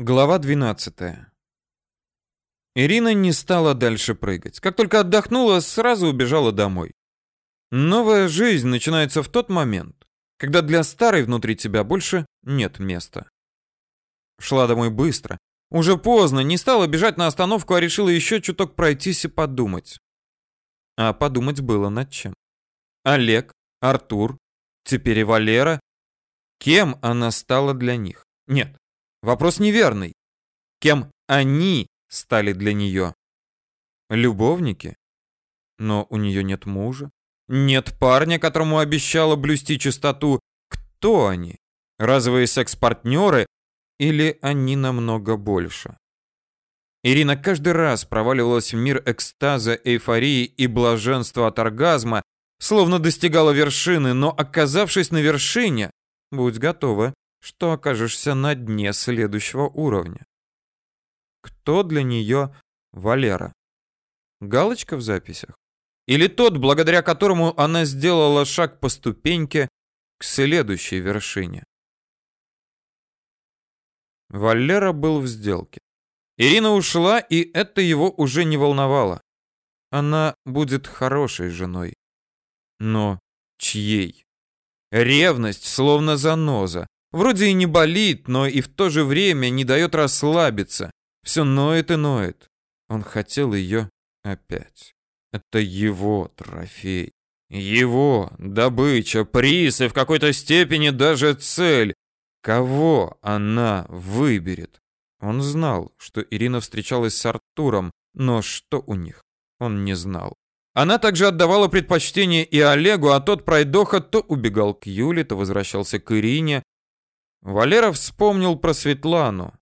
Глава 12. Ирина не стала дальше прыгать. Как только отдохнула, сразу убежала домой. Новая жизнь начинается в тот момент, когда для старой внутри тебя больше нет места. Шла домой быстро. Уже поздно, не стала бежать на остановку, а решила еще чуток пройтись и подумать. А подумать было над чем. Олег, Артур, теперь и Валера. Кем она стала для них? Нет, Вопрос неверный. Кем они стали для нее? Любовники? Но у нее нет мужа. Нет парня, которому обещала блюсти чистоту. Кто они? Разовые секс-партнеры? Или они намного больше? Ирина каждый раз проваливалась в мир экстаза, эйфории и блаженства от оргазма, словно достигала вершины, но оказавшись на вершине, будь готова, что окажешься на дне следующего уровня. Кто для нее Валера? Галочка в записях? Или тот, благодаря которому она сделала шаг по ступеньке к следующей вершине? Валера был в сделке. Ирина ушла, и это его уже не волновало. Она будет хорошей женой. Но чьей? Ревность, словно заноза, Вроде и не болит, но и в то же время не дает расслабиться. Все ноет и ноет. Он хотел ее опять. Это его трофей. Его добыча, приз и в какой-то степени даже цель. Кого она выберет? Он знал, что Ирина встречалась с Артуром, но что у них, он не знал. Она также отдавала предпочтение и Олегу, а тот пройдоха то убегал к Юле, то возвращался к Ирине, Валера вспомнил про Светлану.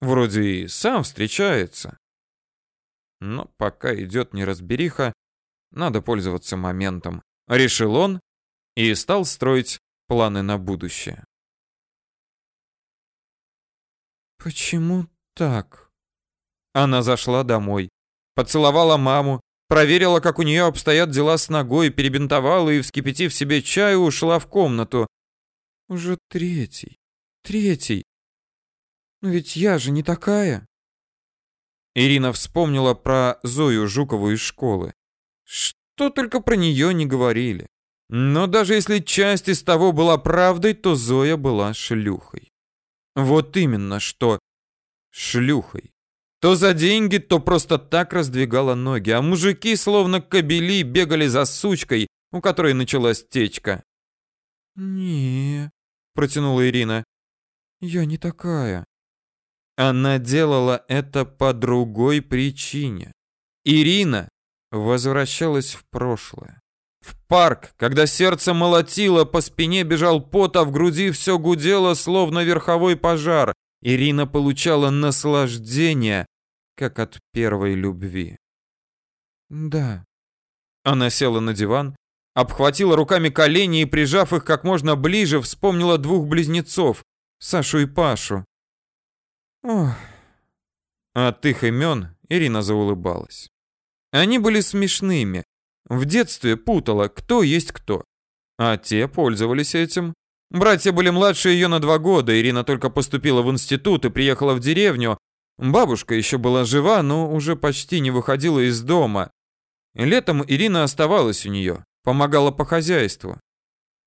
Вроде и сам встречается. Но пока идет неразбериха, надо пользоваться моментом. Решил он и стал строить планы на будущее. Почему так? Она зашла домой, поцеловала маму, проверила, как у нее обстоят дела с ногой, перебинтовала и, вскипятив себе чаю, ушла в комнату. Уже третий. Третий. Но ведь я же не такая. Ирина вспомнила про Зою Жукову из школы. Что только про нее не говорили. Но даже если часть из того была правдой, то Зоя была шлюхой. Вот именно что шлюхой. То за деньги, то просто так раздвигала ноги, а мужики, словно кобели, бегали за сучкой, у которой началась течка. «Не», — протянула Ирина, я не такая. Она делала это по другой причине. Ирина возвращалась в прошлое. В парк, когда сердце молотило, по спине бежал пот, а в груди все гудело, словно верховой пожар. Ирина получала наслаждение, как от первой любви. Да. Она села на диван, обхватила руками колени и, прижав их как можно ближе, вспомнила двух близнецов, Сашу и Пашу. Ох. От их имен Ирина заулыбалась. Они были смешными. В детстве путала, кто есть кто. А те пользовались этим. Братья были младше ее на два года. Ирина только поступила в институт и приехала в деревню. Бабушка еще была жива, но уже почти не выходила из дома. Летом Ирина оставалась у нее, помогала по хозяйству.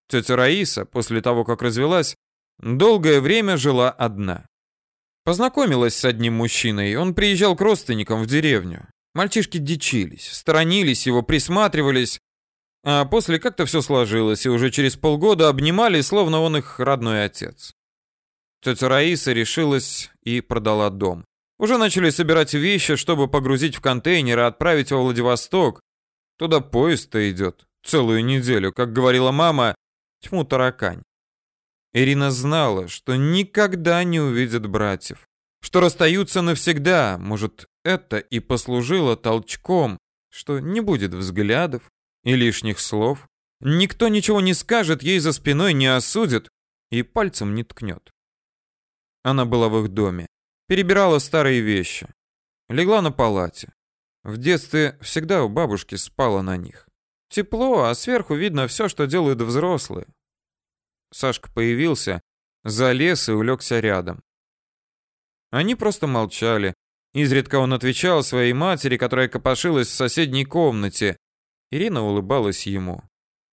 Тетя Раиса, после того, как развелась, Долгое время жила одна. Познакомилась с одним мужчиной, он приезжал к родственникам в деревню. Мальчишки дичились, сторонились его, присматривались, а после как-то все сложилось, и уже через полгода обнимали, словно он их родной отец. Тетя Раиса решилась и продала дом. Уже начали собирать вещи, чтобы погрузить в контейнер и отправить во Владивосток. Туда поезд-то идет. Целую неделю, как говорила мама, тьму таракань. Ирина знала, что никогда не увидит братьев, что расстаются навсегда. Может, это и послужило толчком, что не будет взглядов и лишних слов. Никто ничего не скажет, ей за спиной не осудит и пальцем не ткнет. Она была в их доме, перебирала старые вещи, легла на палате. В детстве всегда у бабушки спала на них. Тепло, а сверху видно все, что делают взрослые. Сашка появился, залез и улегся рядом. Они просто молчали. Изредка он отвечал своей матери, которая копошилась в соседней комнате. Ирина улыбалась ему.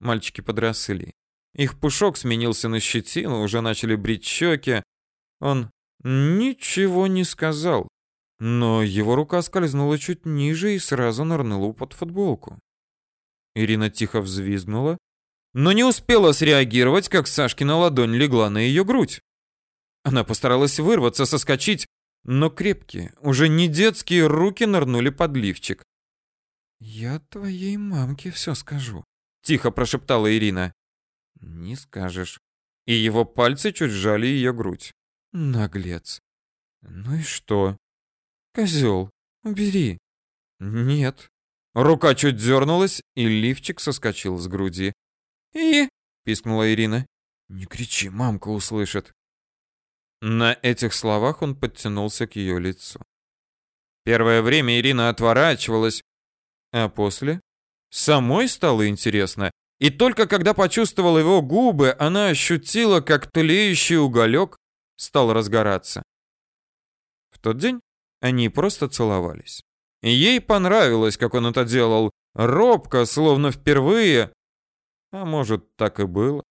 Мальчики подросли. Их пушок сменился на щетину, уже начали брить щеки. Он ничего не сказал, но его рука скользнула чуть ниже и сразу нырнула под футболку. Ирина тихо взвизгнула, но не успела среагировать, как Сашкина ладонь легла на ее грудь. Она постаралась вырваться, соскочить, но крепкие, уже не детские руки нырнули под лифчик. «Я твоей мамке все скажу», — тихо прошептала Ирина. «Не скажешь». И его пальцы чуть сжали ее грудь. «Наглец». «Ну и что?» «Козел, убери». «Нет». Рука чуть дернулась, и лифчик соскочил с груди. «И?» — пискнула Ирина. «Не кричи, мамка услышит». На этих словах он подтянулся к ее лицу. Первое время Ирина отворачивалась, а после самой стало интересно. И только когда почувствовала его губы, она ощутила, как тлеющий уголек стал разгораться. В тот день они просто целовались. ей понравилось, как он это делал, робко, словно впервые. А может, так и было.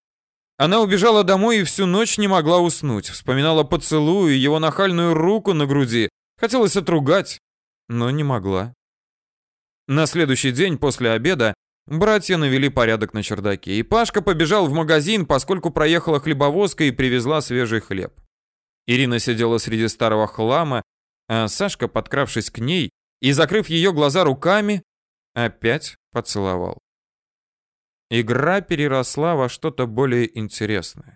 Она убежала домой и всю ночь не могла уснуть. Вспоминала поцелуй, его нахальную руку на груди. Хотелось отругать, но не могла. На следующий день после обеда братья навели порядок на чердаке, и Пашка побежал в магазин, поскольку проехала хлебовозка и привезла свежий хлеб. Ирина сидела среди старого хлама, а Сашка, подкравшись к ней и закрыв ее глаза руками, опять поцеловал. Игра переросла во что-то более интересное.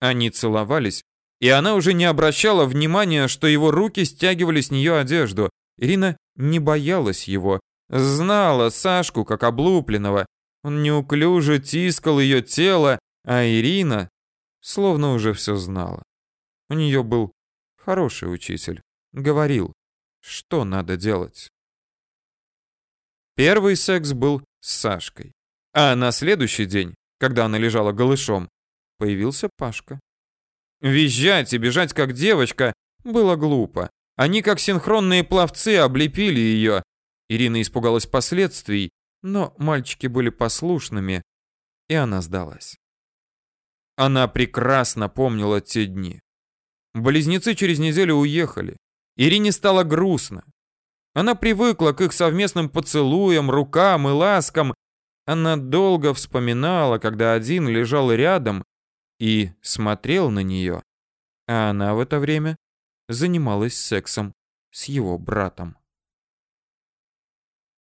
Они целовались, и она уже не обращала внимания, что его руки стягивали с нее одежду. Ирина не боялась его, знала Сашку как облупленного. Он неуклюже тискал ее тело, а Ирина словно уже все знала. У нее был хороший учитель, говорил, что надо делать. Первый секс был с Сашкой. А на следующий день, когда она лежала голышом, появился Пашка. Визжать и бежать как девочка было глупо. Они как синхронные пловцы облепили ее. Ирина испугалась последствий, но мальчики были послушными, и она сдалась. Она прекрасно помнила те дни. Близнецы через неделю уехали. Ирине стало грустно. Она привыкла к их совместным поцелуям, рукам и ласкам, она долго вспоминала, когда один лежал рядом и смотрел на нее, а она в это время занималась сексом с его братом.